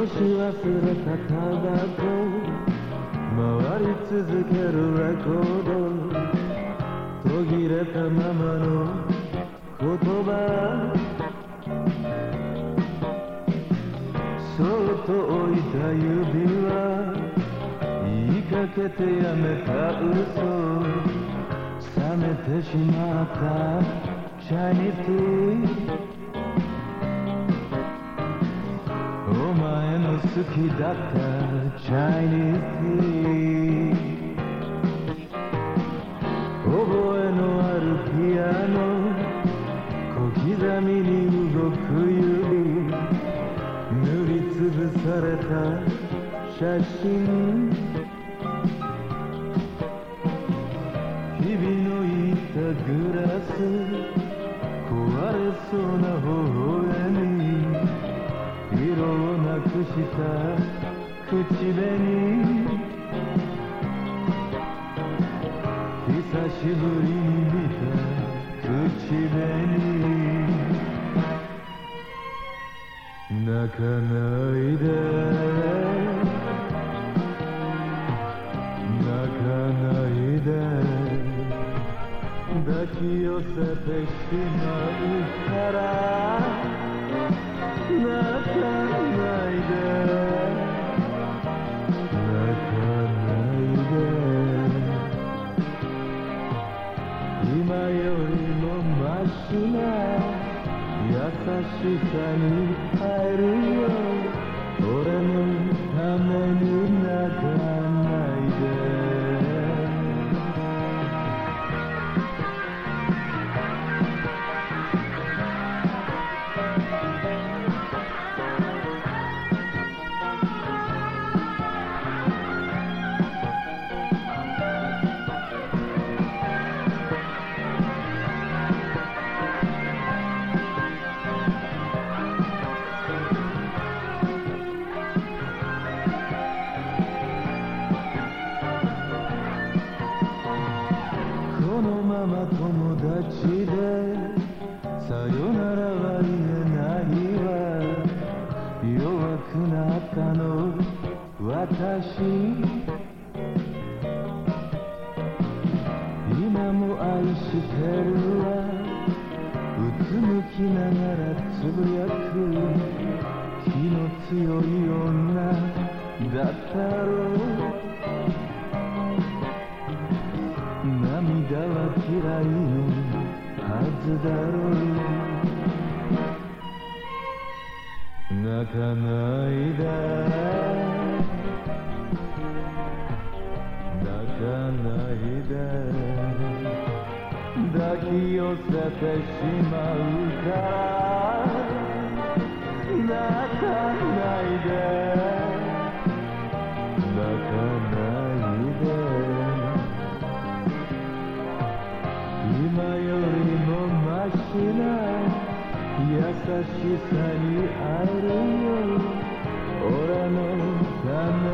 忘れたタバコ回り続けるレコード途切れたままの言葉そっと置いた指は言いかけてやめた嘘冷めてしまったチャイニーテきだったチャイニーティー覚えのあるピアノ小刻みに動く指塗りつぶされた写真。日々のいたグラス壊れそうな微笑み。した口紅。久しぶりに見た口紅。泣かないで。泣かないで。抱き寄せてしまうから。泣かない今よりもマシな優しさに入るよ。俺のために泣かないこのまま友達でさよならは言えないわ。弱くなったの私。今も愛してるわ。うつむきながらつぶやく気の強い女だったろう。ずだろう泣かないで。泣かないで。抱き寄せてしまうから。泣かないで。泣かないで。今よりも優しさに会えるよ。俺のため